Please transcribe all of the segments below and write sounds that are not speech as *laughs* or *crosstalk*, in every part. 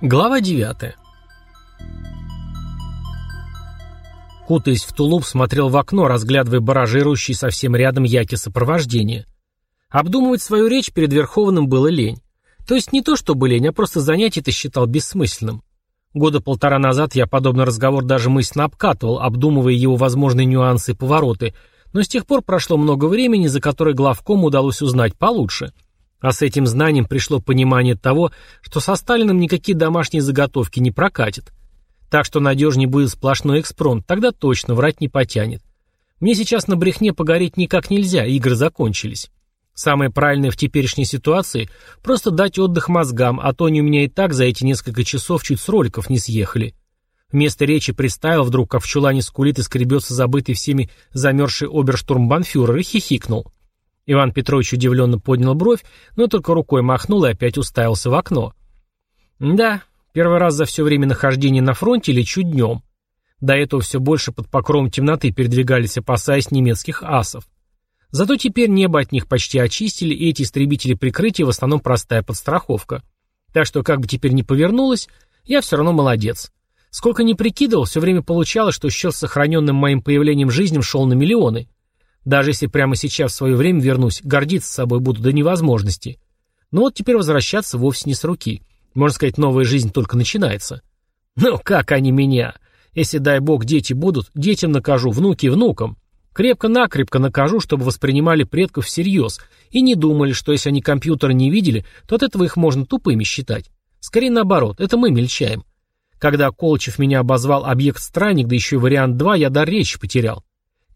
Глава 9 Кутаясь в тулуп, смотрел в окно, разглядывая баражирующий совсем рядом яки сопровождения. Обдумывать свою речь перед Верховным было лень. То есть не то, чтобы лень, а просто занятие это считал бессмысленным. Года полтора назад я подобный разговор даже мысленно обкатывал, обдумывая его возможные нюансы и повороты, но с тех пор прошло много времени, за которое главкому удалось узнать получше – а с этим знанием пришло понимание того, что со Сталиным никакие домашние заготовки не прокатят. Так что надежнее будет сплошной экспромт, тогда точно врать не потянет. Мне сейчас на брехне погореть никак нельзя, игры закончились. Самое правильное в теперешней ситуации – просто дать отдых мозгам, а то они у меня и так за эти несколько часов чуть с роликов не съехали. Вместо речи представил вдруг, как в чулане скулит и скребется забытый всеми замерзший оберштурмбанфюрер и хихикнул. Иван Петрович удивленно поднял бровь, но только рукой махнул и опять уставился в окно. Да, первый раз за все время нахождения на фронте лечу днем. До этого все больше под покровом темноты передвигались, опасаясь немецких асов. Зато теперь небо от них почти очистили, и эти истребители прикрытия в основном простая подстраховка. Так что, как бы теперь ни повернулось, я все равно молодец. Сколько ни прикидывал, все время получалось, что счет сохраненным моим появлением жизнью шел на миллионы. Даже если прямо сейчас в свое время вернусь, гордиться собой буду до невозможности. Но вот теперь возвращаться вовсе не с руки. Можно сказать, новая жизнь только начинается. Ну, как они меня? Если, дай бог, дети будут, детям накажу, внуки внукам. Крепко-накрепко накажу, чтобы воспринимали предков всерьез и не думали, что если они компьютера не видели, то от этого их можно тупыми считать. Скорее наоборот, это мы мельчаем. Когда Колчев меня обозвал объект-странник, да еще и вариант 2, я дар речи потерял.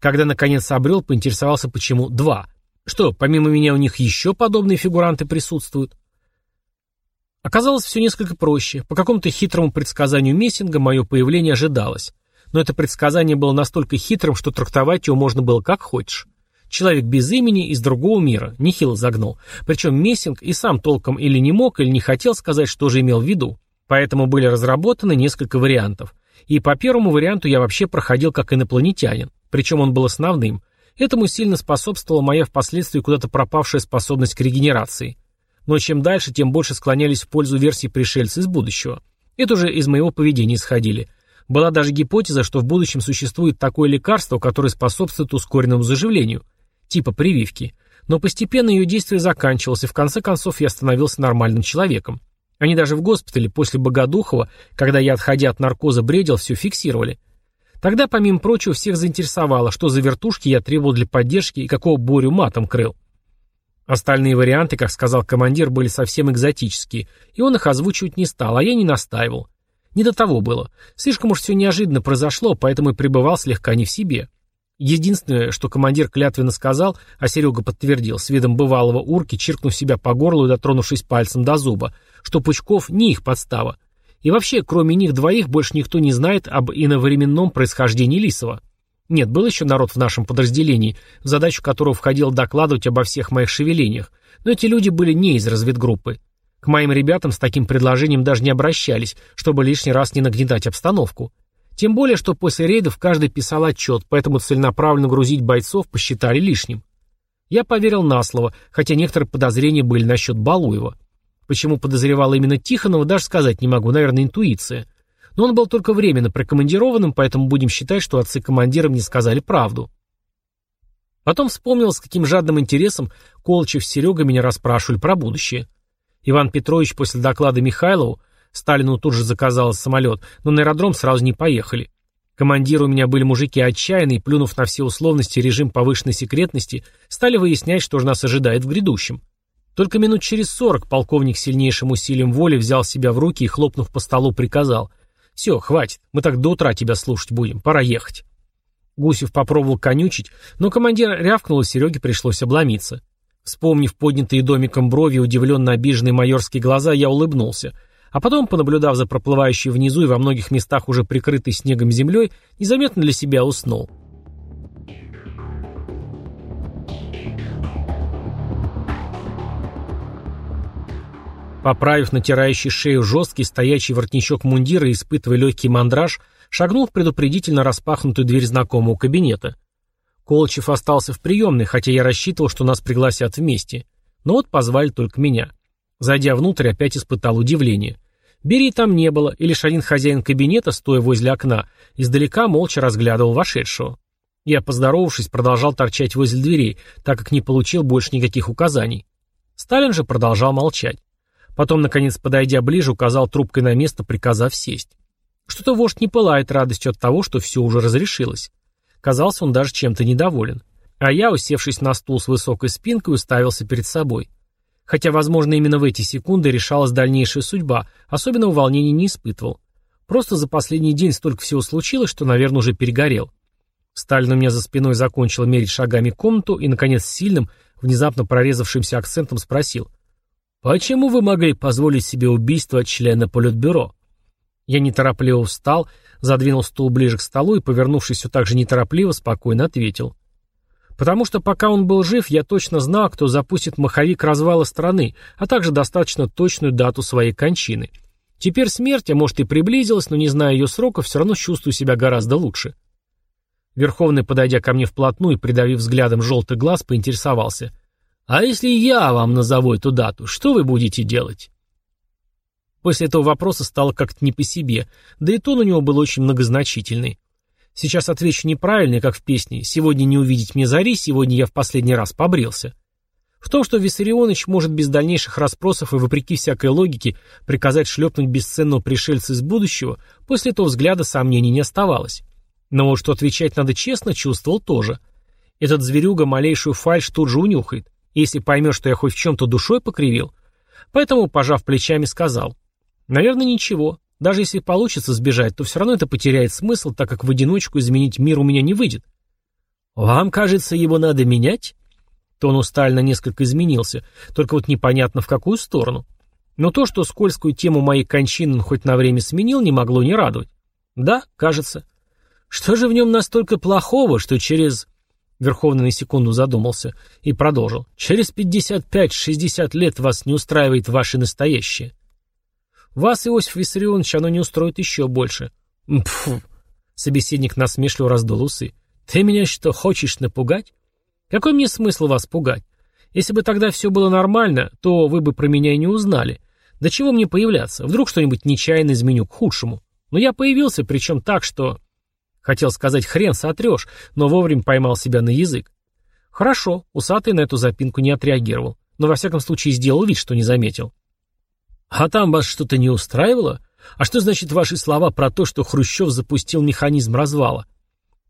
Когда наконец обрел, поинтересовался, почему два. Что, помимо меня у них еще подобные фигуранты присутствуют? Оказалось все несколько проще. По какому-то хитрому предсказанию Мессинга мое появление ожидалось. Но это предсказание было настолько хитрым, что трактовать его можно было как хочешь. Человек без имени из другого мира, нехило загнул. Причем Мессинг и сам толком или не мог, или не хотел сказать, что же имел в виду. Поэтому были разработаны несколько вариантов. И по первому варианту я вообще проходил как инопланетянин причем он был основным. Этому сильно способствовала моя впоследствии куда-то пропавшая способность к регенерации. Но чем дальше, тем больше склонялись в пользу версии пришельца из будущего. Это уже из моего поведения исходили. Была даже гипотеза, что в будущем существует такое лекарство, которое способствует ускоренному заживлению, типа прививки. Но постепенно ее действие заканчивалось, и в конце концов я становился нормальным человеком. Они даже в госпитале после Богодухова, когда я, отходя от наркоза, бредил, все фиксировали – Тогда, помимо прочего, всех заинтересовало, что за вертушки я требовал для поддержки и какого Борю матом крыл. Остальные варианты, как сказал командир, были совсем экзотические, и он их озвучивать не стал, а я не настаивал. Не до того было. Слишком уж все неожиданно произошло, поэтому и пребывал слегка не в себе. Единственное, что командир клятвенно сказал, а Серега подтвердил, с видом бывалого урки, чиркнув себя по горлу и дотронувшись пальцем до зуба, что Пучков не их подстава, и вообще, кроме них двоих, больше никто не знает об иновременном происхождении Лисова. Нет, был еще народ в нашем подразделении, в задачу которого входило докладывать обо всех моих шевелениях, но эти люди были не из разведгруппы. К моим ребятам с таким предложением даже не обращались, чтобы лишний раз не нагнетать обстановку. Тем более, что после рейдов каждый писал отчет, поэтому целенаправленно грузить бойцов посчитали лишним. Я поверил на слово, хотя некоторые подозрения были насчет Балуева. Почему подозревал именно Тихонова, даже сказать не могу, наверное, интуиция. Но он был только временно прикомандированным, поэтому будем считать, что отцы командирам не сказали правду. Потом вспомнил, с каким жадным интересом Колчев с Серегой меня расспрашивали про будущее. Иван Петрович после доклада Михайлову, Сталину тут же заказал самолет, но на аэродром сразу не поехали. Командиры у меня были мужики отчаянные, плюнув на все условности режим повышенной секретности, стали выяснять, что же нас ожидает в грядущем. Только минут через сорок полковник сильнейшим усилием воли взял себя в руки и, хлопнув по столу, приказал. «Все, хватит, мы так до утра тебя слушать будем, пора ехать». Гусев попробовал конючить, но командир рявкнул, и Сереге пришлось обломиться. Вспомнив поднятые домиком брови и удивленно обиженные майорские глаза, я улыбнулся. А потом, понаблюдав за проплывающей внизу и во многих местах уже прикрытой снегом землей, незаметно для себя уснул. Поправив натирающий шею жесткий стоячий воротничок мундира и испытывая легкий мандраж, шагнул в предупредительно распахнутую дверь знакомого кабинета. Колчев остался в приемной, хотя я рассчитывал, что нас пригласят вместе. Но вот позвали только меня. Зайдя внутрь, опять испытал удивление. Бери там не было, и лишь один хозяин кабинета, стоя возле окна, издалека молча разглядывал вошедшего. Я, поздоровавшись, продолжал торчать возле дверей, так как не получил больше никаких указаний. Сталин же продолжал молчать. Потом, наконец, подойдя ближе, указал трубкой на место, приказав сесть. Что-то вождь не пылает радостью от того, что все уже разрешилось. Казался он даже чем-то недоволен. А я, усевшись на стул с высокой спинкой, уставился перед собой. Хотя, возможно, именно в эти секунды решалась дальнейшая судьба, особенного волнения не испытывал. Просто за последний день столько всего случилось, что, наверное, уже перегорел. Сталин у меня за спиной закончил мерить шагами комнату и, наконец, сильным, внезапно прорезавшимся акцентом спросил. «Почему вы могли позволить себе убийство члена Политбюро?» Я неторопливо встал, задвинул стул ближе к столу и, повернувшись все так же неторопливо, спокойно ответил. Потому что пока он был жив, я точно знал, кто запустит маховик развала страны, а также достаточно точную дату своей кончины. Теперь смерть, а может и приблизилась, но не зная ее срока, все равно чувствую себя гораздо лучше. Верховный, подойдя ко мне вплотную и придавив взглядом желтый глаз, поинтересовался. «А если я вам назову эту дату, что вы будете делать?» После этого вопроса стало как-то не по себе, да и тон у него был очень многозначительный. Сейчас отвечу неправильно, как в песне «Сегодня не увидеть мне зари, сегодня я в последний раз побрился». В том, что Виссарионович может без дальнейших расспросов и вопреки всякой логике приказать шлепнуть бесценного пришельца из будущего, после этого взгляда сомнений не оставалось. Но что отвечать надо честно, чувствовал тоже. Этот зверюга малейшую фальшь тут же унюхает, если поймет, что я хоть в чем-то душой покривил. Поэтому, пожав плечами, сказал, «Наверное, ничего. Даже если получится сбежать, то все равно это потеряет смысл, так как в одиночку изменить мир у меня не выйдет. Вам кажется, его надо менять? Тон у Сталина несколько изменился, только вот непонятно в какую сторону. Но то, что скользкую тему моей кончины он хоть на время сменил, не могло не радовать. Да, кажется. Что же в нем настолько плохого, что через... Верховный на секунду задумался и продолжил. Через 55-60 лет вас не устраивает ваше настоящее. Вас, Иосиф Виссарионович, оно не устроит еще больше. Пфу. Собеседник насмешливо раздул усы. Ты меня что, хочешь напугать? Какой мне смысл вас пугать? Если бы тогда все было нормально, то вы бы про меня и не узнали. До чего мне появляться? Вдруг что-нибудь нечаянно изменю к худшему. Но я появился, причем так, что... Хотел сказать, хрен сотрешь, но вовремя поймал себя на язык. Хорошо, усатый на эту запинку не отреагировал, но во всяком случае сделал вид, что не заметил. А там вас что-то не устраивало? А что значит ваши слова про то, что Хрущев запустил механизм развала?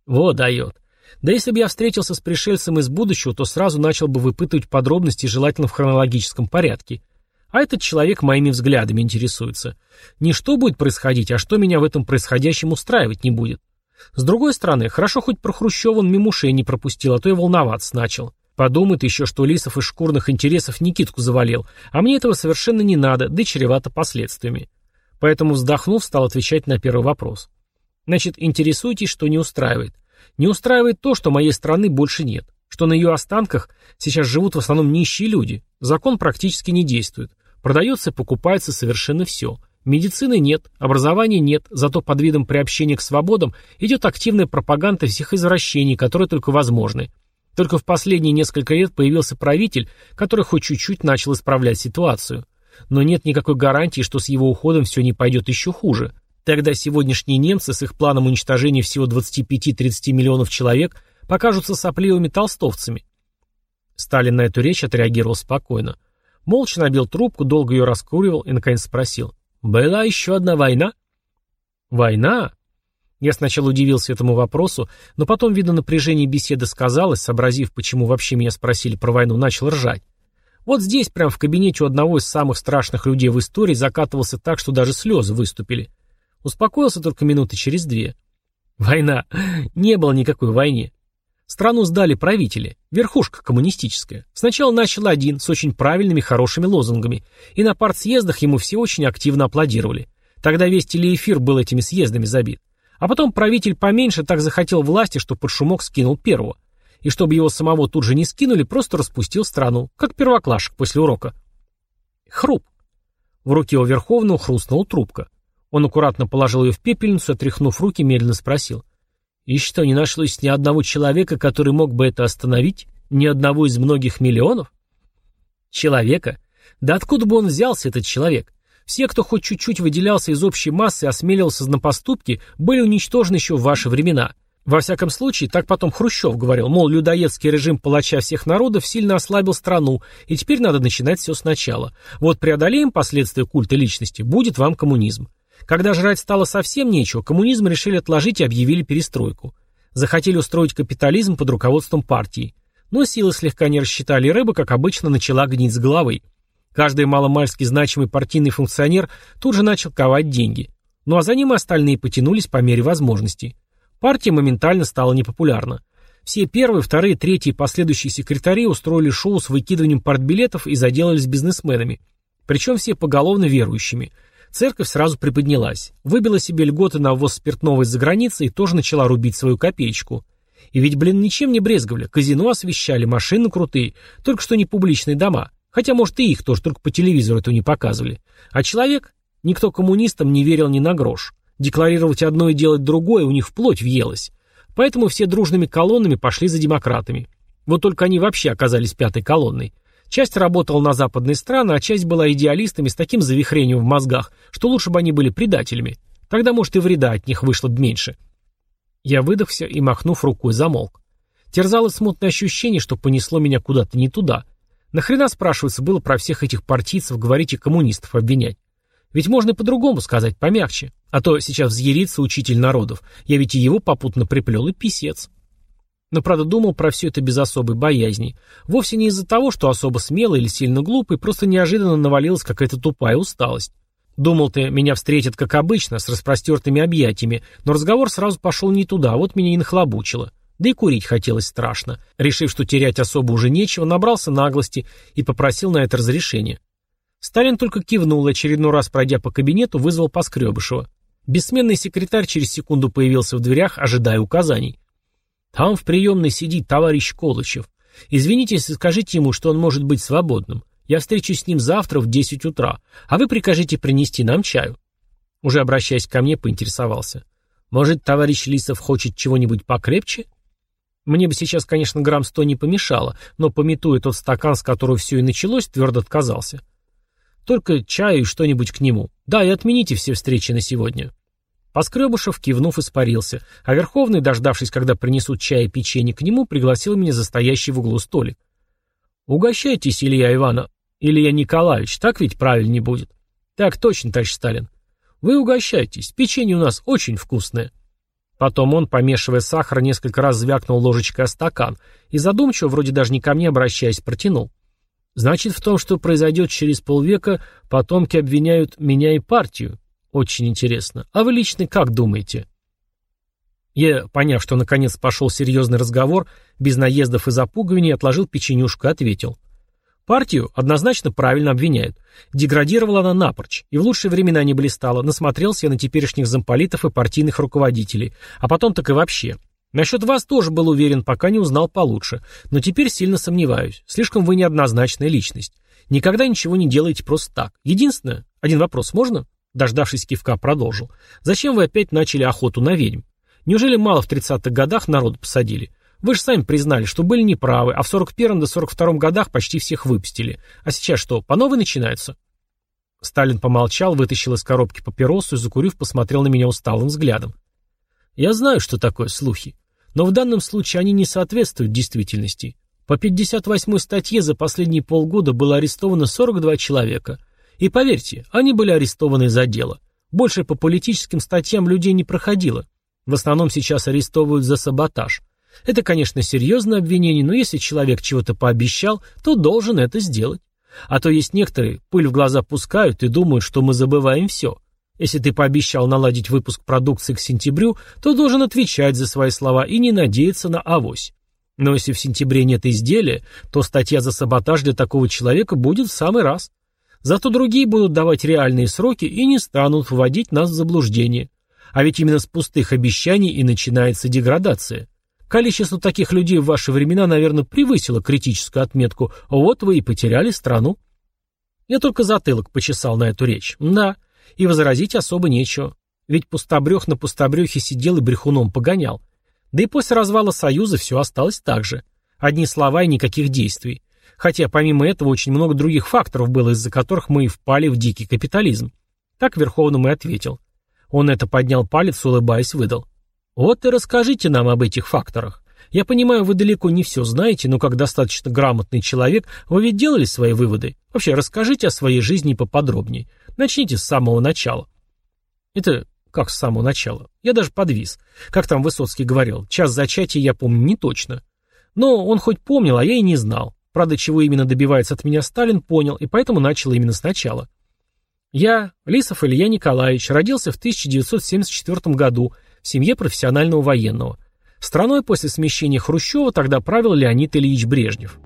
Вот дает. Да если бы я встретился с пришельцем из будущего, то сразу начал бы выпытывать подробности, желательно в хронологическом порядке. А этот человек моими взглядами интересуется. Не что будет происходить, а что меня в этом происходящем устраивать не будет. С другой стороны, хорошо хоть про Хрущева он мимо ушей не пропустил, а то и волноваться начал. Подумает еще, что Лисов из шкурных интересов Никитку завалил, а мне этого совершенно не надо, да чревато последствиями. Поэтому, вздохнув, стал отвечать на первый вопрос. Значит, интересуйтесь, что не устраивает. Не устраивает то, что моей страны больше нет, что на ее останках сейчас живут в основном нищие люди, закон практически не действует, продается и покупается совершенно все. Медицины нет, образования нет, зато под видом приобщения к свободам идет активная пропаганда всех извращений, которые только возможны – только в последние несколько лет появился правитель, который хоть чуть-чуть начал исправлять ситуацию. Но нет никакой гарантии, что с его уходом все не пойдет еще хуже. Тогда сегодняшние немцы с их планом уничтожения всего 25-30 миллионов человек покажутся сопливыми толстовцами. Сталин на эту речь отреагировал спокойно. Молча набил трубку, долго ее раскуривал и, наконец, спросил. «Была еще одна война?» «Война?» Я сначала удивился этому вопросу, но потом, видно, напряжение беседы сказалось, сообразив, почему вообще меня спросили про войну, начал ржать. Вот здесь, прямо в кабинете у одного из самых страшных людей в истории, закатывался так, что даже слезы выступили. Успокоился только минуты через две. Война. *laughs* Не было никакой войны. Страну сдали правители, верхушка коммунистическая. Сначала начал один, с очень правильными, хорошими лозунгами, и на партсъездах ему все очень активно аплодировали. Тогда весь телеэфир был этими съездами забит. А потом правитель поменьше так захотел власти, что под шумок скинул первого. И чтобы его самого тут же не скинули, просто распустил страну, как первоклашек после урока. Хруп. В руке у Верховного хрустнула трубка. Он аккуратно положил ее в пепельницу, отряхнув руки, медленно спросил. «И что, не нашлось ни одного человека, который мог бы это остановить? Ни одного из многих миллионов?» «Человека? Да откуда бы он взялся, этот человек? Все, кто хоть чуть-чуть выделялся из общей массы и осмеливался на поступки, были уничтожены еще в ваши времена. Во всяком случае, так потом Хрущев говорил, мол, людоедский режим палача всех народов сильно ослабил страну, и теперь надо начинать все сначала. Вот преодолеем последствия культа личности, будет вам коммунизм. Когда жрать стало совсем нечего, коммунизм решили отложить и объявили перестройку. Захотели устроить капитализм под руководством партии. Но силы слегка не рассчитали, и рыба, как обычно, начала гнить с головы. Каждый маломальски значимый партийный функционер тут же начал ковать деньги. Ну а за ним и остальные потянулись по мере возможностей. Партия моментально стала непопулярна. Все первые, вторые, третьи и последующие секретари устроили шоу с выкидыванием партбилетов и заделались бизнесменами. Причем все поголовно верующими. Церковь сразу приподнялась, выбила себе льготы на ввоз спиртного из-за границы и тоже начала рубить свою копеечку. И ведь, блин, ничем не брезговали. Казино освещали, машины крутые, только что не публичные дома. Хотя, может, и их тоже, только по телевизору этого не показывали. А человек? Никто коммунистам не верил ни на грош. Декларировать одно и делать другое у них вплоть въелось. Поэтому все дружными колоннами пошли за демократами. Вот только они вообще оказались пятой колонной. Часть работала на западные страны, а часть была идеалистами с таким завихрением в мозгах, что лучше бы они были предателями. Тогда, может, и вреда от них вышло бы меньше. Я выдохся и, махнув рукой, замолк. Терзало смутное ощущение, что понесло меня куда-то не туда. Нахрена, спрашивается, было про всех этих партийцев говорить и коммунистов обвинять? Ведь можно и по-другому сказать, помягче. А то сейчас взъярится учитель народов. Я ведь и его попутно приплел, и писец. Но, правда, думал про все это без особой боязни. Вовсе не из-за того, что особо смелый или сильно глупый, просто неожиданно навалилась какая-то тупая усталость. Думал-то, меня встретят, как обычно, с распростертыми объятиями, но разговор сразу пошел не туда, вот меня и нахлобучило. Да и курить хотелось страшно. Решив, что терять особо уже нечего, набрался наглости и попросил на это разрешение. Сталин только кивнул очередной раз пройдя по кабинету, вызвал Поскребышева. Бессменный секретарь через секунду появился в дверях, ожидая указаний. «Там в приемной сидит товарищ Колычев. Извините, скажите ему, что он может быть свободным. Я встречусь с ним завтра в 10 утра, а вы прикажите принести нам чаю». Уже обращаясь ко мне, поинтересовался. «Может, товарищ Лисов хочет чего-нибудь покрепче?» Мне бы сейчас, конечно, грамм сто не помешало, но, пометуя тот стакан, с которого все и началось, твердо отказался. Только чаю и что-нибудь к нему. Да, и отмените все встречи на сегодня. Поскребышев, кивнув, испарился, а Верховный, дождавшись, когда принесут чай и печенье к нему, пригласил меня за стоящий в углу столик. «Угощайтесь, Илья Ивана, Илья Николаевич, так ведь правильнее будет?» «Так точно, товарищ Сталин. Вы угощайтесь, печенье у нас очень вкусное». Потом он, помешивая сахар, несколько раз звякнул ложечкой о стакан и задумчиво, вроде даже не ко мне обращаясь, протянул. «Значит, в том, что произойдет через полвека, потомки обвиняют меня и партию. Очень интересно. А вы лично как думаете?» Я, поняв, что наконец пошел серьезный разговор, без наездов и запугиваний, отложил печенюшку и ответил. Партию однозначно правильно обвиняют. Деградировала она напрочь, и в лучшие времена не блистала, насмотрелся я на теперешних замполитов и партийных руководителей, а потом так и вообще. Насчет вас тоже был уверен, пока не узнал получше, но теперь сильно сомневаюсь, слишком вы неоднозначная личность. Никогда ничего не делаете просто так. Единственное, один вопрос можно? Дождавшись кивка, продолжил. Зачем вы опять начали охоту на ведьм? Неужели мало в 30-х годах народ посадили? Вы же сами признали, что были неправы, а в 41-м до 42-м годах почти всех выпустили. А сейчас что, по новой начинаются? Сталин помолчал, вытащил из коробки папиросу и, закурив, посмотрел на меня усталым взглядом. Я знаю, что такое слухи. Но в данном случае они не соответствуют действительности. По 58-й статье за последние полгода было арестовано 42 человека. И поверьте, они были арестованы за дело. Больше по политическим статьям людей не проходило. В основном сейчас арестовывают за саботаж. Это, конечно, серьезное обвинение, но если человек чего-то пообещал, то должен это сделать. А то есть некоторые пыль в глаза пускают и думают, что мы забываем все. Если ты пообещал наладить выпуск продукции к сентябрю, то должен отвечать за свои слова и не надеяться на авось. Но если в сентябре нет изделия, то статья за саботаж для такого человека будет в самый раз. Зато другие будут давать реальные сроки и не станут вводить нас в заблуждение. А ведь именно с пустых обещаний и начинается деградация. Количество таких людей в ваши времена, наверное, превысило критическую отметку. Вот вы и потеряли страну. Я только затылок почесал на эту речь. Да, и возразить особо нечего. Ведь пустобрех на пустобрехе сидел и брехуном погонял. Да и после развала Союза все осталось так же. Одни слова и никаких действий. Хотя помимо этого очень много других факторов было, из-за которых мы и впали в дикий капитализм. Так Верховному и ответил. Он это поднял палец, улыбаясь, выдал. Вот и расскажите нам об этих факторах. Я понимаю, вы далеко не все знаете, но как достаточно грамотный человек, вы ведь делали свои выводы. Вообще, расскажите о своей жизни поподробнее. Начните с самого начала. Это как с самого начала? Я даже подвис. Как там Высоцкий говорил, час зачатия я помню не точно. Но он хоть помнил, а я и не знал. Правда, чего именно добивается от меня Сталин, понял, и поэтому начал именно сначала. Я, Лисов Илья Николаевич, родился в 1974 году в семье профессионального военного. Страной после смещения Хрущева тогда правил Леонид Ильич Брежнев.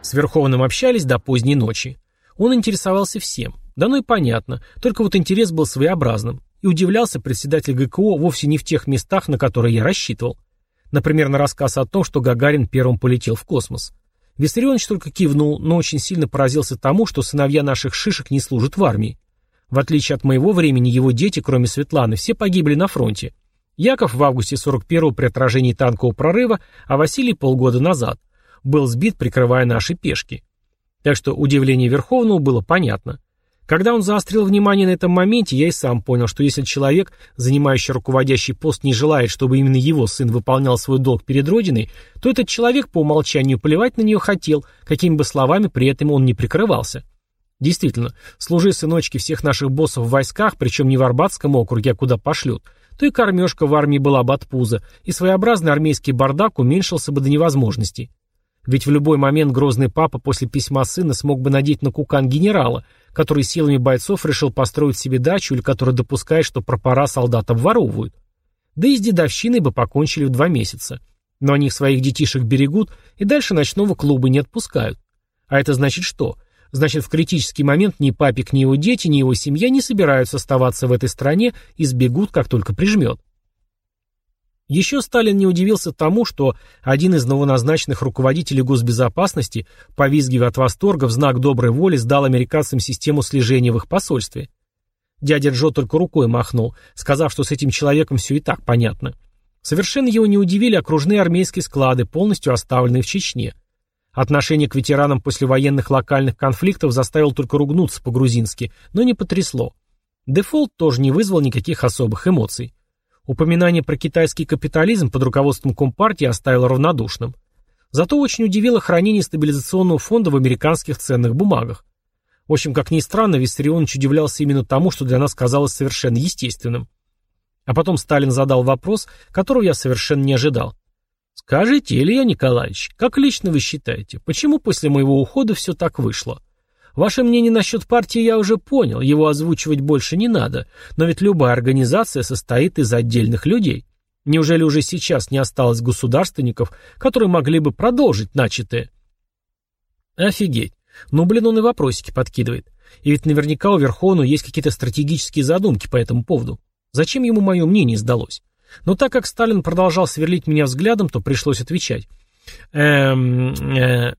С Верховным общались до поздней ночи. Он интересовался всем. Да ну и понятно, только вот интерес был своеобразным. И удивлялся председатель ГКО вовсе не в тех местах, на которые я рассчитывал. Например, на рассказ о том, что Гагарин первым полетел в космос. Виссарионович только кивнул, но очень сильно поразился тому, что сыновья наших шишек не служат в армии. В отличие от моего времени, его дети, кроме Светланы, все погибли на фронте. Яков в августе 41-го при отражении танкового прорыва, а Василий полгода назад был сбит, прикрывая наши пешки. Так что удивление Верховного было понятно. Когда он заострил внимание на этом моменте, я и сам понял, что если человек, занимающий руководящий пост, не желает, чтобы именно его сын выполнял свой долг перед Родиной, то этот человек по умолчанию плевать на нее хотел, какими бы словами при этом он не прикрывался. Действительно, служи сыночки всех наших боссов в войсках, причем не в Арбатском округе, а куда пошлют, то и кормежка в армии была бы от пуза, и своеобразный армейский бардак уменьшился бы до невозможности. Ведь в любой момент грозный папа после письма сына смог бы надеть на кукан генерала, который силами бойцов решил построить себе дачу или который допускает, что пропора солдата воровывают. Да и с дедовщиной бы покончили в два месяца. Но они своих детишек берегут и дальше ночного клуба не отпускают. А это значит что? Значит, в критический момент ни папик, ни его дети, ни его семья не собираются оставаться в этой стране и сбегут, как только прижмет. Еще Сталин не удивился тому, что один из новоназначенных руководителей госбезопасности, повизгивая от восторга, в знак доброй воли сдал американцам систему слежения в их посольстве. Дядя Джо только рукой махнул, сказав, что с этим человеком все и так понятно. Совершенно его не удивили окружные армейские склады, полностью оставленные в Чечне. Отношение к ветеранам после военных локальных конфликтов заставил только ругнуться по-грузински, но не потрясло. Дефолт тоже не вызвал никаких особых эмоций. Упоминание про китайский капитализм под руководством Компартии оставило равнодушным. Зато очень удивило хранение стабилизационного фонда в американских ценных бумагах. В общем, как ни странно, Виссарионович удивлялся именно тому, что для нас казалось совершенно естественным. А потом Сталин задал вопрос, которого я совершенно не ожидал. «Скажите, Илья Николаевич, как лично вы считаете, почему после моего ухода все так вышло? Ваше мнение насчет партии я уже понял, его озвучивать больше не надо, но ведь любая организация состоит из отдельных людей. Неужели уже сейчас не осталось государственников, которые могли бы продолжить начатое? Офигеть. Ну, блин, он и вопросики подкидывает. И ведь наверняка у Верховного есть какие-то стратегические задумки по этому поводу. Зачем ему мое мнение сдалось? Но так как Сталин продолжал сверлить меня взглядом, то пришлось отвечать. Эм, э,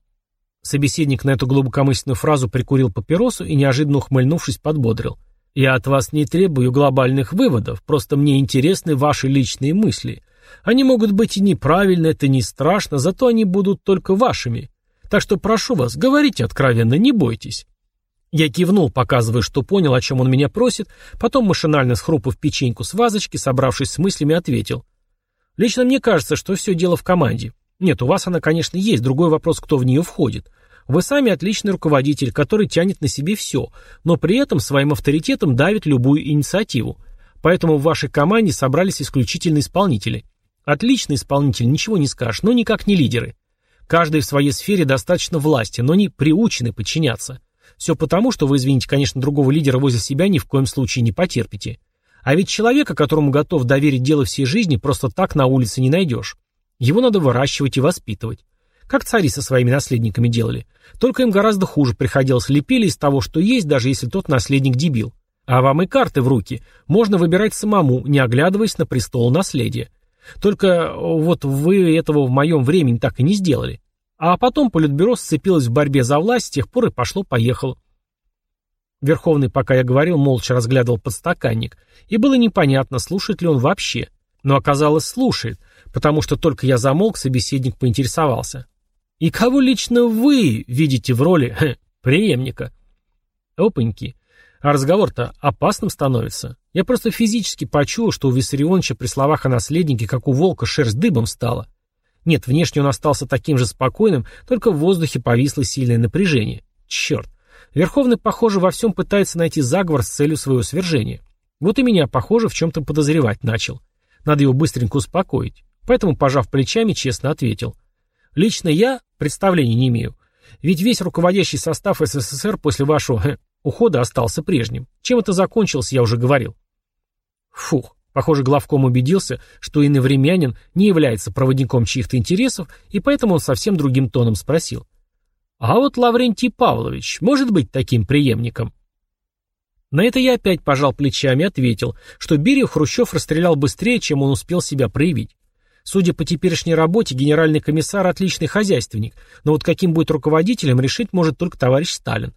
Собеседник на эту глубокомысленную фразу прикурил папиросу и, неожиданно ухмыльнувшись, подбодрил. «Я от вас не требую глобальных выводов, просто мне интересны ваши личные мысли. Они могут быть и неправильны, это не страшно, зато они будут только вашими. Так что прошу вас, говорите откровенно, не бойтесь». Я кивнул, показывая, что понял, о чем он меня просит, потом машинально схрупав печеньку с вазочки, собравшись с мыслями, ответил. «Лично мне кажется, что все дело в команде. Нет, у вас она, конечно, есть. Другой вопрос, кто в нее входит. Вы сами отличный руководитель, который тянет на себе все, но при этом своим авторитетом давит любую инициативу. Поэтому в вашей команде собрались исключительно исполнители. Отличный исполнитель, ничего не скажешь, но никак не лидеры. Каждый в своей сфере достаточно власти, но не приучены подчиняться. Все потому, что вы, извините, конечно, другого лидера возле себя ни в коем случае не потерпите. А ведь человека, которому готов доверить дело всей жизни, просто так на улице не найдешь. Его надо выращивать и воспитывать. Как цари со своими наследниками делали. Только им гораздо хуже приходилось, лепили из того, что есть, даже если тот наследник дебил. А вам и карты в руки. Можно выбирать самому, не оглядываясь на престол наследия. Только вот вы этого в моем времени так и не сделали. А потом Политбюро сцепилось в борьбе за власть, с тех пор и пошло-поехало. Верховный, пока я говорил, молча разглядывал подстаканник, и было непонятно, слушает ли он вообще. Но оказалось, слушает, потому что только я замолк, собеседник поинтересовался. «И кого лично вы видите в роли хе, преемника?» «Опаньки. А разговор-то опасным становится. Я просто физически почуял, что у Виссарионовича при словах о наследнике, как у волка, шерсть дыбом стала. Нет, внешне он остался таким же спокойным, только в воздухе повисло сильное напряжение. Черт. Верховный, похоже, во всем пытается найти заговор с целью своего свержения. Вот и меня, похоже, в чем-то подозревать начал. Надо его быстренько успокоить. Поэтому, пожав плечами, честно ответил. Лично я представления не имею. Ведь весь руководящий состав СССР после вашего э, ухода остался прежним. Чем это закончилось, я уже говорил. Фух, похоже, главком убедился, что иновремянин не является проводником чьих-то интересов, и поэтому он совсем другим тоном спросил. А вот Лаврентий Павлович может быть таким преемником? На это я опять пожал плечами и ответил, что Берию Хрущев расстрелял быстрее, чем он успел себя проявить. Судя по теперешней работе, генеральный комиссар отличный хозяйственник, но вот каким будет руководителем, решить может только товарищ Сталин.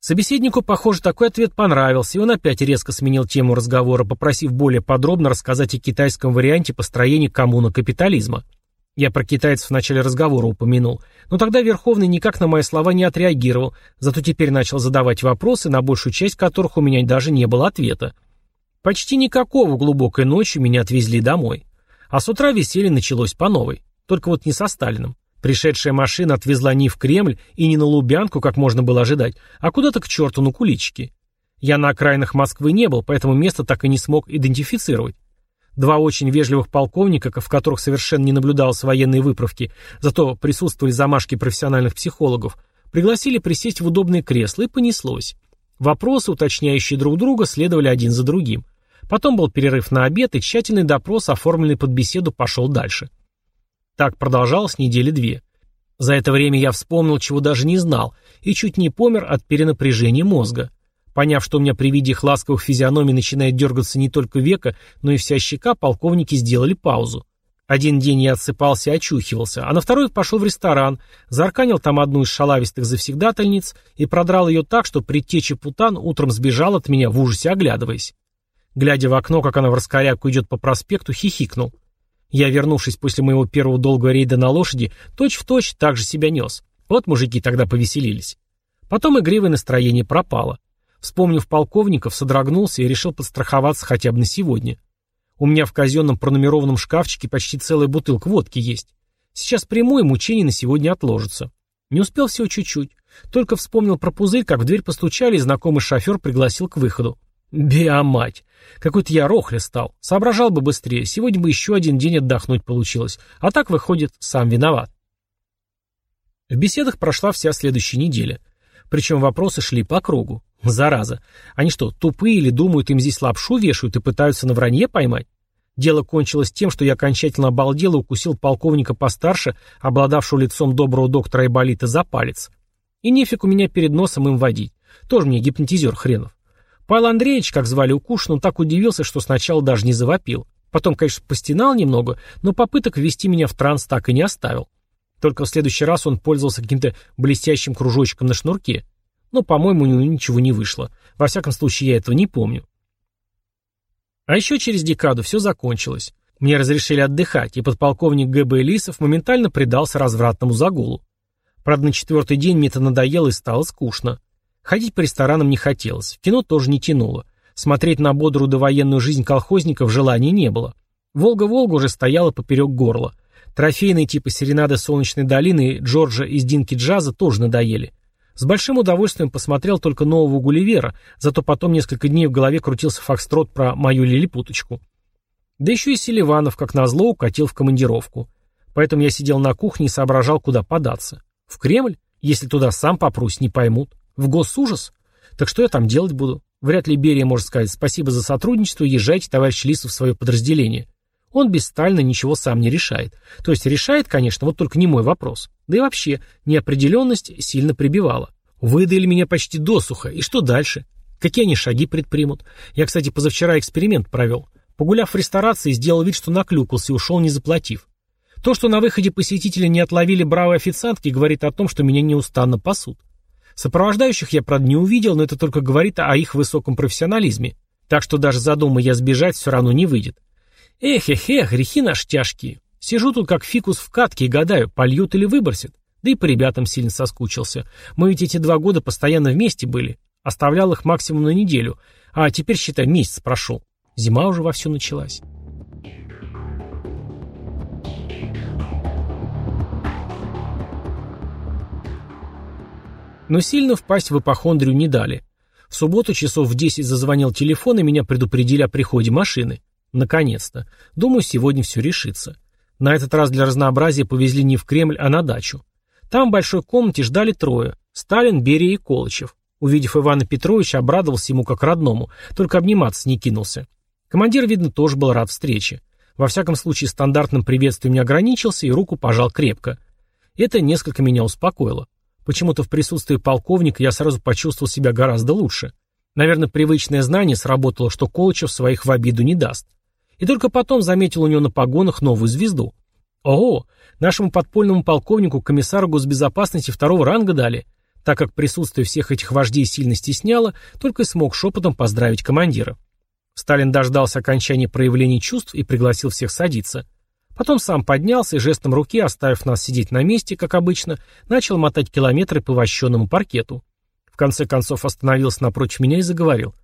Собеседнику, похоже, такой ответ понравился, и он опять резко сменил тему разговора, попросив более подробно рассказать о китайском варианте построения коммуна капитализма. Я про китайцев в начале разговора упомянул, но тогда Верховный никак на мои слова не отреагировал, зато теперь начал задавать вопросы, на большую часть которых у меня даже не было ответа. Почти никакого глубокой ночью меня отвезли домой. А с утра веселье началось по новой. Только вот не со Сталиным. Пришедшая машина отвезла не в Кремль и не на Лубянку, как можно было ожидать, а куда-то к черту на куличики. Я на окраинах Москвы не был, поэтому место так и не смог идентифицировать. Два очень вежливых полковника, в которых совершенно не наблюдалось военной выправки, зато присутствовали замашки профессиональных психологов, пригласили присесть в удобные кресла, и понеслось. Вопросы, уточняющие друг друга, следовали один за другим. Потом был перерыв на обед, и тщательный допрос, оформленный под беседу, пошел дальше. Так продолжалось недели две. За это время я вспомнил, чего даже не знал, и чуть не помер от перенапряжения мозга. Поняв, что у меня при виде их ласковых физиономий начинает дергаться не только века, но и вся щека, полковники сделали паузу. Один день я отсыпался и очухивался, а на второй пошел в ресторан, зарканил там одну из шалавистых завсегдательниц и продрал ее так, что предтеча Путан утром сбежал от меня в ужасе оглядываясь. Глядя в окно, как она в раскоряку идет по проспекту, хихикнул. Я, вернувшись после моего первого долгого рейда на лошади, точь-в-точь точь так же себя нес. Вот мужики тогда повеселились. Потом игривое настроение пропало. Вспомнив полковников, содрогнулся и решил подстраховаться хотя бы на сегодня. У меня в казенном пронумерованном шкафчике почти целая бутылка водки есть. Сейчас приму, и мучение на сегодня отложится. Не успел всего чуть-чуть. Только вспомнил про пузырь, как в дверь постучали, и знакомый шофер пригласил к выходу. Биомать! Какой-то я рохля стал. Соображал бы быстрее, сегодня бы еще один день отдохнуть получилось. А так, выходит, сам виноват. В беседах прошла вся следующая неделя. Причем вопросы шли по кругу. Зараза. Они что, тупые или думают, им здесь лапшу вешают и пытаются на вранье поймать? Дело кончилось тем, что я окончательно обалдел и укусил полковника постарше, обладавшего лицом доброго доктора Айболита, за палец. И нефиг у меня перед носом им водить. Тоже мне гипнотизер хренов. Павел Андреевич, как звали укушен, он так удивился, что сначала даже не завопил. Потом, конечно, постенал немного, но попыток ввести меня в транс так и не оставил. Только в следующий раз он пользовался каким-то блестящим кружочком на шнурке. Но, по-моему, у него ничего не вышло. Во всяком случае, я этого не помню. А еще через декаду все закончилось. Мне разрешили отдыхать, и подполковник ГБ Лисов моментально предался развратному загулу. Правда, на четвертый день мне это надоело и стало скучно. Ходить по ресторанам не хотелось, в кино тоже не тянуло. Смотреть на бодрую довоенную жизнь колхозников желания не было. «Волга-Волга» уже стояла поперек горла. Трофейные типа «Серенады Солнечной долины» «Джорджа из Динки Джаза» тоже надоели. С большим удовольствием посмотрел только нового Гулливера, зато потом несколько дней в голове крутился фокстрот про мою лилипуточку. Да еще и Селиванов, как назло, укатил в командировку. Поэтому я сидел на кухне и соображал, куда податься. В Кремль? Если туда сам попрусь, не поймут. В госужас? Так что я там делать буду? Вряд ли Берия может сказать спасибо за сотрудничество, езжайте, товарищ Лисов, в свое подразделение. Он без Сталина ничего сам не решает. То есть решает, конечно, вот только не мой вопрос. Да и вообще, неопределенность сильно прибивала. Выдали меня почти досуха, и что дальше? Какие они шаги предпримут? Я, кстати, позавчера эксперимент провел. Погуляв в ресторации, сделал вид, что наклюкался и ушел, не заплатив. То, что на выходе посетители не отловили бравые официантки, говорит о том, что меня неустанно пасут. Сопровождающих я, правда, не увидел, но это только говорит о их высоком профессионализме. Так что даже задумая я сбежать, все равно не выйдет. Эх, эх, эх, грехи наши тяжкие. Сижу тут как фикус в катке и гадаю, польют или выбросят. Да и по ребятам сильно соскучился. Мы ведь эти два года постоянно вместе были. Оставлял их максимум на неделю. А теперь, считай, месяц прошел. Зима уже вовсю началась. Но сильно впасть в ипохондрию не дали. В субботу часов в 10 зазвонил телефон, и меня предупредили о приходе машины. Наконец-то. Думаю, сегодня все решится. На этот раз для разнообразия повезли не в Кремль, а на дачу. Там в большой комнате ждали трое. Сталин, Берия и Колычев. Увидев Ивана Петровича, обрадовался ему как родному, только обниматься не кинулся. Командир, видно, тоже был рад встрече. Во всяком случае, стандартным приветствием не ограничился и руку пожал крепко. Это несколько меня успокоило. Почему-то в присутствии полковника я сразу почувствовал себя гораздо лучше. Наверное, привычное знание сработало, что Колычев своих в обиду не даст. И только потом заметил у него на погонах новую звезду. Ого, нашему подпольному полковнику комиссару госбезопасности второго ранга дали. Так как присутствие всех этих вождей сильно стесняло, только и смог шепотом поздравить командира. Сталин дождался окончания проявлений чувств и пригласил всех садиться. Потом сам поднялся и жестом руки, оставив нас сидеть на месте, как обычно, начал мотать километры по вощенному паркету. В конце концов остановился напротив меня и заговорил.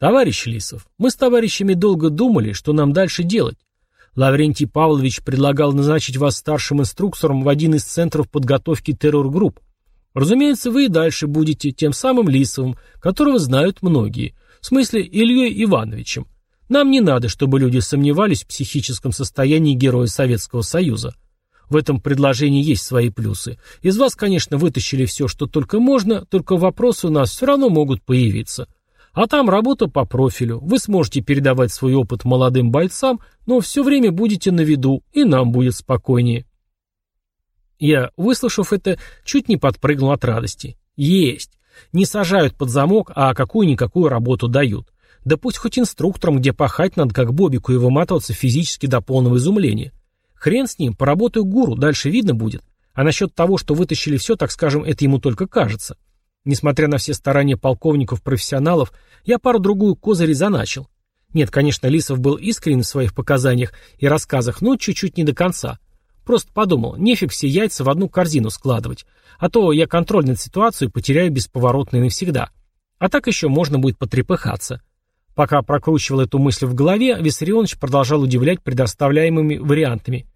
«Товарищ Лисов, мы с товарищами долго думали, что нам дальше делать. Лаврентий Павлович предлагал назначить вас старшим инструктором в один из центров подготовки террор-групп. Разумеется, вы и дальше будете тем самым Лисовым, которого знают многие, в смысле Ильей Ивановичем. Нам не надо, чтобы люди сомневались в психическом состоянии героя Советского Союза. В этом предложении есть свои плюсы. Из вас, конечно, вытащили все, что только можно, только вопросы у нас все равно могут появиться. А там работа по профилю. Вы сможете передавать свой опыт молодым бойцам, но все время будете на виду, и нам будет спокойнее. Я, выслушав это, чуть не подпрыгнул от радости. Есть. Не сажают под замок, а какую-никакую работу дают. Да пусть хоть инструктором, где пахать надо, как Бобику, и выматываться физически до полного изумления. Хрен с ним, поработаю гуру, дальше видно будет. А насчет того, что вытащили все, так скажем, это ему только кажется. Несмотря на все старания полковников-профессионалов, я пару-другую козырей заначил. Нет, конечно, Лисов был искренен в своих показаниях и рассказах, но чуть-чуть не до конца. Просто подумал, нефиг все яйца в одну корзину складывать, а то я контроль над ситуацией потеряю бесповоротно и навсегда. А так еще можно будет потрепыхаться. Пока прокручивал эту мысль в голове, Виссарионович продолжал удивлять предоставляемыми вариантами.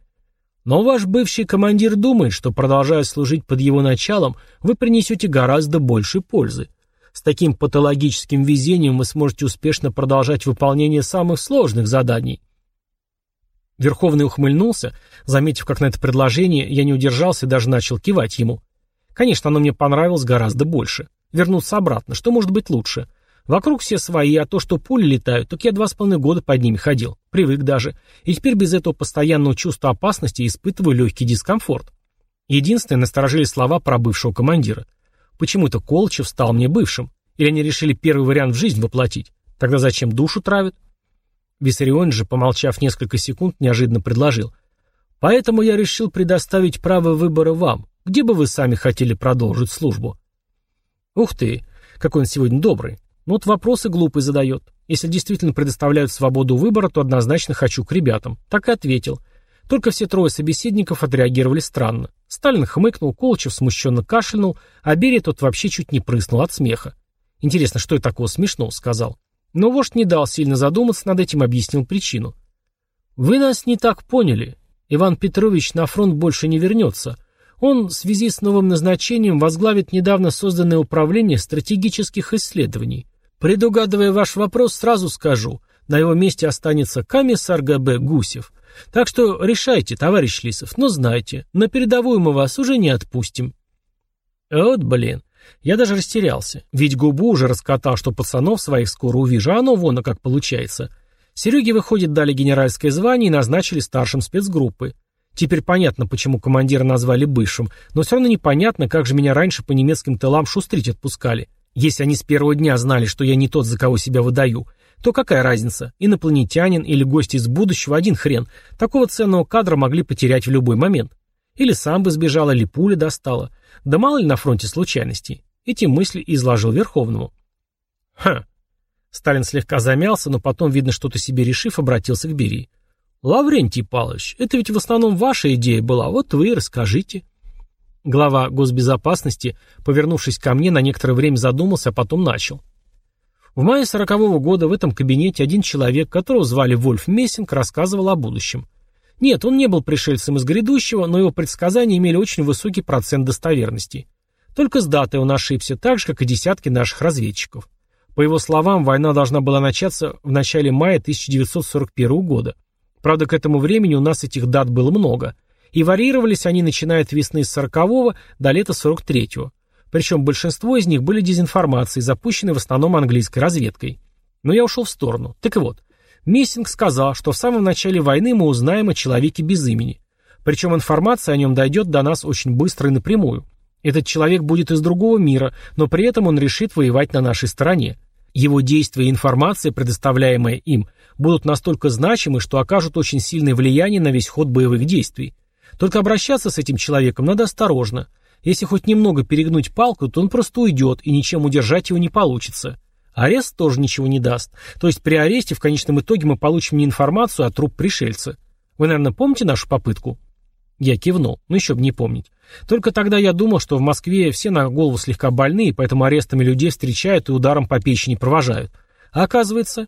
Но ваш бывший командир думает, что, продолжая служить под его началом, вы принесете гораздо больше пользы. С таким патологическим везением вы сможете успешно продолжать выполнение самых сложных заданий. Верховный ухмыльнулся, заметив, как на это предложение я не удержался и даже начал кивать ему. Конечно, оно мне понравилось гораздо больше. Вернуться обратно, что может быть лучше? Вокруг все свои, а то, что пули летают, так я два с половиной года под ними ходил. Привык даже. И теперь без этого постоянного чувства опасности испытываю легкий дискомфорт. Единственное, насторожили слова про бывшего командира. Почему-то Колчев стал мне бывшим. Или они решили первый вариант в жизнь воплотить? Тогда зачем душу травят? Виссарион же, помолчав несколько секунд, неожиданно предложил. Поэтому я решил предоставить право выбора вам. Где бы вы сами хотели продолжить службу? Ух ты, какой он сегодня добрый. Ну вот вопросы глупый задает. Если действительно предоставляют свободу выбора, то однозначно хочу к ребятам. Так и ответил. Только все трое собеседников отреагировали странно. Сталин хмыкнул, Колчев смущенно кашлянул, а Берия тот вообще чуть не прыснул от смеха. Интересно, что я такого смешного сказал? Но вождь не дал сильно задуматься над этим, объяснил причину. «Вы нас не так поняли. Иван Петрович на фронт больше не вернется. Он в связи с новым назначением возглавит недавно созданное управление стратегических исследований. Предугадывая ваш вопрос, сразу скажу, на его месте останется комиссар ГБ Гусев. Так что решайте, товарищ Лисов, но знайте, на передовую мы вас уже не отпустим. Вот блин, я даже растерялся, ведь губу уже раскатал, что пацанов своих скоро увижу, а оно вон как получается. Сереге, выходит, дали генеральское звание и назначили старшим спецгруппы. Теперь понятно, почему командира назвали бывшим, но все равно непонятно, как же меня раньше по немецким тылам шустрить отпускали. Если они с первого дня знали, что я не тот, за кого себя выдаю, то какая разница, инопланетянин или гость из будущего, один хрен. Такого ценного кадра могли потерять в любой момент. Или сам бы сбежал, или пуля достала. Да мало ли на фронте случайностей. Эти мысли изложил Верховному. Хм. Сталин слегка замялся, но потом, видно, что-то себе решив, обратился к Берии. «Лаврентий Павлович, это ведь в основном ваша идея была, вот вы и расскажите». Глава госбезопасности, повернувшись ко мне, на некоторое время задумался, а потом начал. В мае сорокового года в этом кабинете один человек, которого звали Вольф Мессинг, рассказывал о будущем. Нет, он не был пришельцем из грядущего, но его предсказания имели очень высокий процент достоверности. Только с датой он ошибся, так же, как и десятки наших разведчиков. По его словам, война должна была начаться в начале мая 1941 года. Правда, к этому времени у нас этих дат было много. И варьировались они, начиная от весны 40-го до лета 43-го. Причем большинство из них были дезинформацией, запущенной в основном английской разведкой. Но я ушел в сторону. Так вот, Мессинг сказал, что в самом начале войны мы узнаем о человеке без имени. Причем информация о нем дойдет до нас очень быстро и напрямую. Этот человек будет из другого мира, но при этом он решит воевать на нашей стороне. Его действия и информация, предоставляемая им, будут настолько значимы, что окажут очень сильное влияние на весь ход боевых действий. Только обращаться с этим человеком надо осторожно. Если хоть немного перегнуть палку, то он просто уйдет, и ничем удержать его не получится. Арест тоже ничего не даст. То есть при аресте в конечном итоге мы получим не информацию, а труп пришельца. Вы, наверное, помните нашу попытку? Я кивнул, ну еще бы не помнить. Только тогда я думал, что в Москве все на голову слегка больные, поэтому арестами людей встречают и ударом по печени провожают. А оказывается...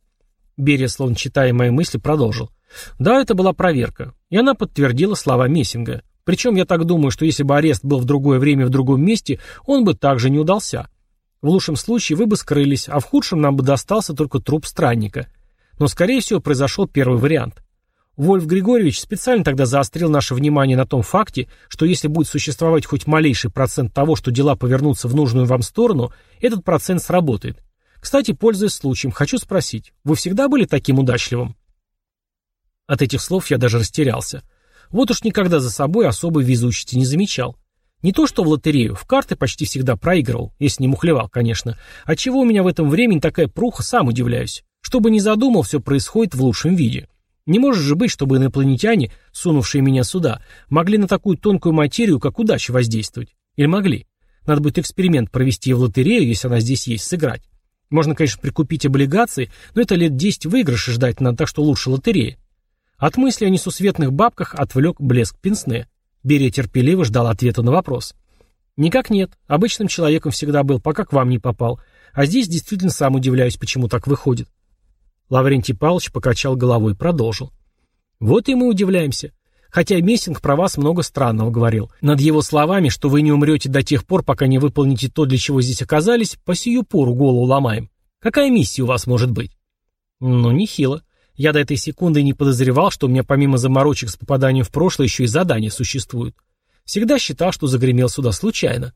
Берия, словно читая мои мысли, продолжил. Да, это была проверка. И она подтвердила слова Мессинга. Причем я так думаю, что если бы арест был в другое время в другом месте, он бы также не удался. В лучшем случае вы бы скрылись, а в худшем нам бы достался только труп странника. Но, скорее всего, произошел первый вариант. Вольф Григорьевич специально тогда заострил наше внимание на том факте, что если будет существовать хоть малейший процент того, что дела повернутся в нужную вам сторону, этот процент сработает. Кстати, пользуясь случаем, хочу спросить, вы всегда были таким удачливым? От этих слов я даже растерялся. Вот уж никогда за собой особой везучести не замечал. Не то что в лотерею, в карты почти всегда проигрывал, если не мухлевал, конечно. Отчего у меня в этом времени такая пруха, сам удивляюсь. Что бы ни задумал, все происходит в лучшем виде. Не может же быть, чтобы инопланетяне, сунувшие меня сюда, могли на такую тонкую материю, как удача, воздействовать. Или могли? Надо будет эксперимент провести в лотерею, если она здесь есть, сыграть. Можно, конечно, прикупить облигации, но это лет 10 выигрыша ждать надо, так что лучше лотерея. От мысли о несусветных бабках отвлек блеск пенсне. Берия терпеливо ждал ответа на вопрос. Никак нет. Обычным человеком всегда был, пока к вам не попал. А здесь действительно сам удивляюсь, почему так выходит. Лаврентий Павлович покачал головой и продолжил. Вот и мы удивляемся. Хотя Мессинг про вас много странного говорил. Над его словами, что вы не умрете до тех пор, пока не выполните то, для чего здесь оказались, по сию пору голову ломаем. Какая миссия у вас может быть? Ну, нехило. Я до этой секунды не подозревал, что у меня помимо заморочек с попаданием в прошлое еще и задания существуют. Всегда считал, что загремел сюда случайно.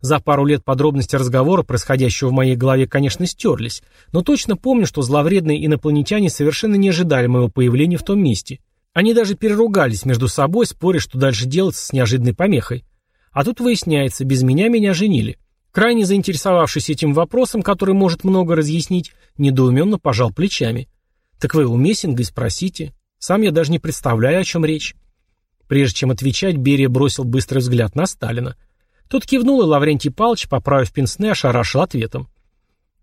За пару лет подробности разговора, происходящего в моей голове, конечно, стерлись, но точно помню, что зловредные инопланетяне совершенно не ожидали моего появления в том месте. Они даже переругались между собой, споря, что дальше делать с неожиданной помехой. А тут выясняется, без меня меня женили. Крайне заинтересовавшись этим вопросом, который может много разъяснить, недоуменно пожал плечами. «Так вы у Мессинга и спросите. Сам я даже не представляю, о чем речь». Прежде чем отвечать, Берия бросил быстрый взгляд на Сталина. Тот кивнул, и Лаврентий Павлович, поправив пенсне, ошарашил ответом.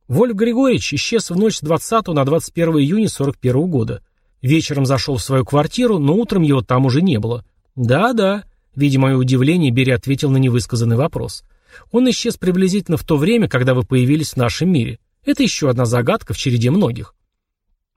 Вольф Григорьевич исчез в ночь с 20 на 21 июня 41 года. Вечером зашел в свою квартиру, но утром его там уже не было. «Да-да», — видя мое удивление, Бери ответил на невысказанный вопрос. «Он исчез приблизительно в то время, когда вы появились в нашем мире. Это еще одна загадка в череде многих».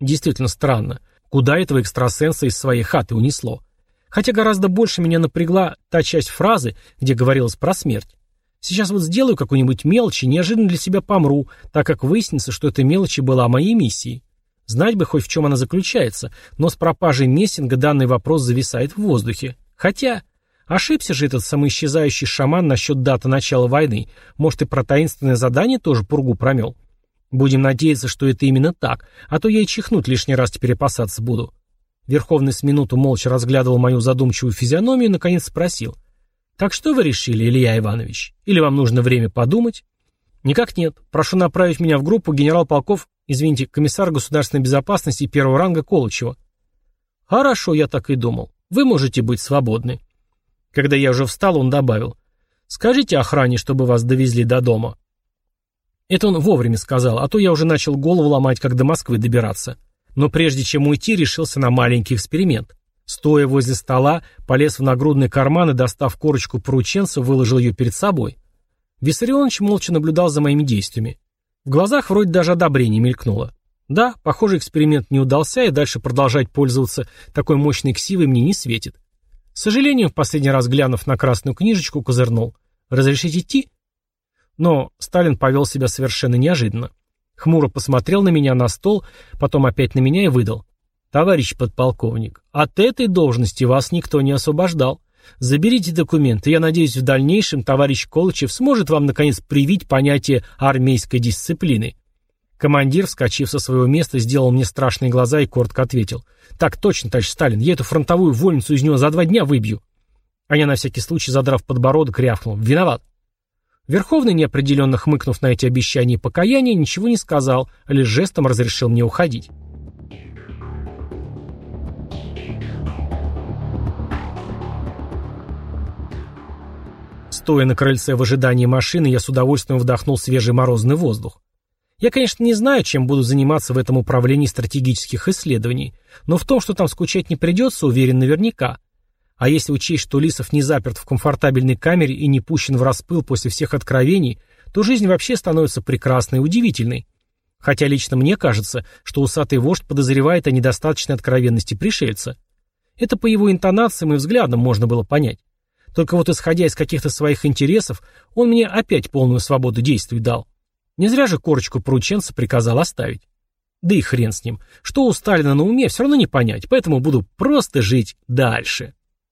Действительно странно. Куда этого экстрасенса из своей хаты унесло? Хотя гораздо больше меня напрягла та часть фразы, где говорилось про смерть. Сейчас вот сделаю какую-нибудь мелочь и неожиданно для себя помру, так как выяснится, что эта мелочь была моей миссией. Знать бы хоть в чем она заключается, но с пропажей Мессинга данный вопрос зависает в воздухе. Хотя, ошибся же этот самоисчезающий шаман насчет даты начала войны. Может, и про таинственное задание тоже пургу промел. Будем надеяться, что это именно так, а то я и чихнуть лишний раз теперь опасаться буду. Верховный с минуту молча разглядывал мою задумчивую физиономию и, наконец, спросил. «Так что вы решили, Илья Иванович? Или вам нужно время подумать?» «Никак нет. Прошу направить меня в группу генерал-полков, извините, комиссар государственной безопасности первого ранга Колычева». «Хорошо, я так и думал. Вы можете быть свободны». Когда я уже встал, он добавил. «Скажите охране, чтобы вас довезли до дома». Это он вовремя сказал, а то я уже начал голову ломать, как до Москвы добираться. Но прежде чем уйти, решился на маленький эксперимент. Стоя возле стола, полез в нагрудный карман и, достав корочку порученца, выложил ее перед собой. Виссарионович молча наблюдал за моими действиями. В глазах вроде даже одобрение мелькнуло. Да, похоже, эксперимент не удался, и дальше продолжать пользоваться такой мощной ксивой мне не светит. С сожалением, в последний раз глянув на красную книжечку, козырнул. «Разрешить идти?» Но Сталин повел себя совершенно неожиданно. Хмуро посмотрел на меня на стол, потом опять на меня и выдал. «Товарищ подполковник, от этой должности вас никто не освобождал. Заберите документы. Я надеюсь, в дальнейшем товарищ Колычев сможет вам, наконец, привить понятие армейской дисциплины». Командир, вскочив со своего места, сделал мне страшные глаза и коротко ответил. «Так точно, товарищ Сталин, я эту фронтовую вольницу из него за два дня выбью». А я на всякий случай, задрав подбородок, рявкнул. «Виноват». Верховный, неопределенно хмыкнув на эти обещания и покаяния, ничего не сказал, лишь жестом разрешил мне уходить. Стоя на крыльце в ожидании машины, я с удовольствием вдохнул свежий морозный воздух. Я, конечно, не знаю, чем буду заниматься в этом управлении стратегических исследований, но в том, что там скучать не придется, уверен наверняка. А если учесть, что Лисов не заперт в комфортабельной камере и не пущен в распыл после всех откровений, то жизнь вообще становится прекрасной и удивительной. Хотя лично мне кажется, что усатый вождь подозревает о недостаточной откровенности пришельца. Это по его интонациям и взглядам можно было понять. Только вот исходя из каких-то своих интересов, он мне опять полную свободу действий дал. Не зря же корочку порученца приказал оставить. Да и хрен с ним. Что у Сталина на уме, все равно не понять, поэтому буду просто жить дальше.